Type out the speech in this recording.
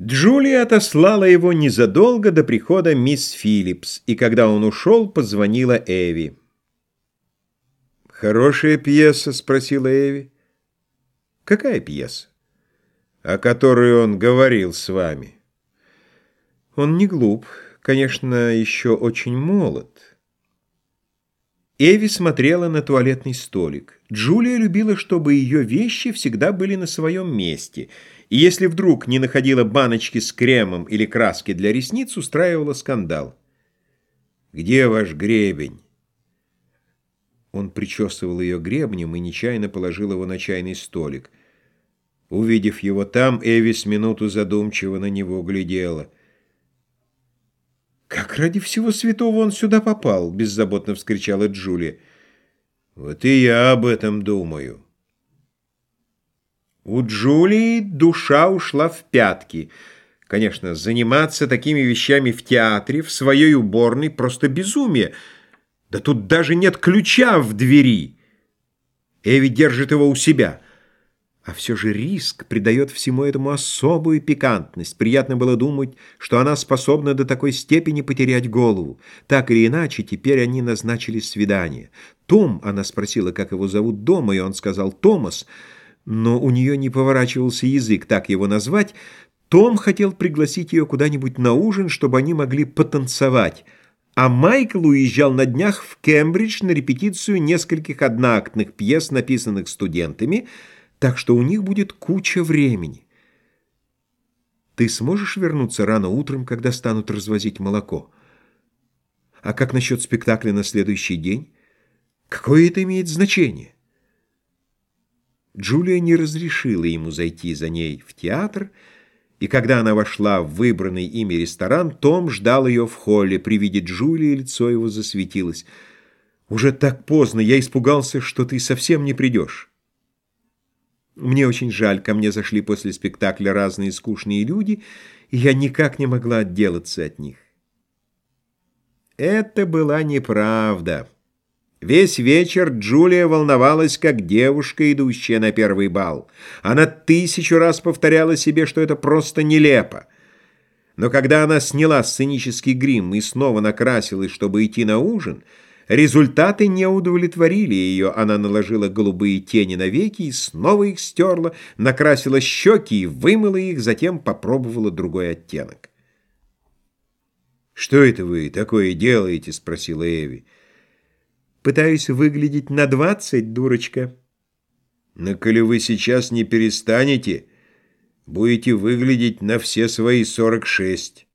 Джулия отослала его незадолго до прихода мисс Филлипс, и когда он ушел, позвонила Эви. «Хорошая пьеса?» — спросила Эви. «Какая пьеса?» «О которой он говорил с вами». «Он не глуп, конечно, еще очень молод». Эви смотрела на туалетный столик. Джулия любила, чтобы ее вещи всегда были на своем месте — и если вдруг не находила баночки с кремом или краски для ресниц, устраивала скандал. «Где ваш гребень?» Он причесывал ее гребнем и нечаянно положил его на чайный столик. Увидев его там, Эви с минуту задумчиво на него глядела. «Как ради всего святого он сюда попал?» — беззаботно вскричала Джулия. «Вот и я об этом думаю». У Джулии душа ушла в пятки. Конечно, заниматься такими вещами в театре, в своей уборной, просто безумие. Да тут даже нет ключа в двери. Эви держит его у себя. А все же риск придает всему этому особую пикантность. Приятно было думать, что она способна до такой степени потерять голову. Так или иначе, теперь они назначили свидание. Том, она спросила, как его зовут дома, и он сказал «Томас» но у нее не поворачивался язык так его назвать, том хотел пригласить ее куда-нибудь на ужин, чтобы они могли потанцевать, а Майкл уезжал на днях в Кембридж на репетицию нескольких одноактных пьес, написанных студентами, так что у них будет куча времени. Ты сможешь вернуться рано утром, когда станут развозить молоко? А как насчет спектакля на следующий день? Какое это имеет значение? Джулия не разрешила ему зайти за ней в театр, и когда она вошла в выбранный ими ресторан, Том ждал ее в холле. При виде Джулии лицо его засветилось. «Уже так поздно, я испугался, что ты совсем не придешь». Мне очень жаль, ко мне зашли после спектакля разные скучные люди, и я никак не могла отделаться от них. Это была неправда. Весь вечер Джулия волновалась, как девушка, идущая на первый бал. Она тысячу раз повторяла себе, что это просто нелепо. Но когда она сняла сценический грим и снова накрасилась, чтобы идти на ужин, результаты не удовлетворили ее. Она наложила голубые тени на веки и снова их стерла, накрасила щеки и вымыла их, затем попробовала другой оттенок. «Что это вы такое делаете?» — спросила Эви. Пытаюсь выглядеть на двадцать, дурочка. Но коли вы сейчас не перестанете, будете выглядеть на все свои сорок шесть.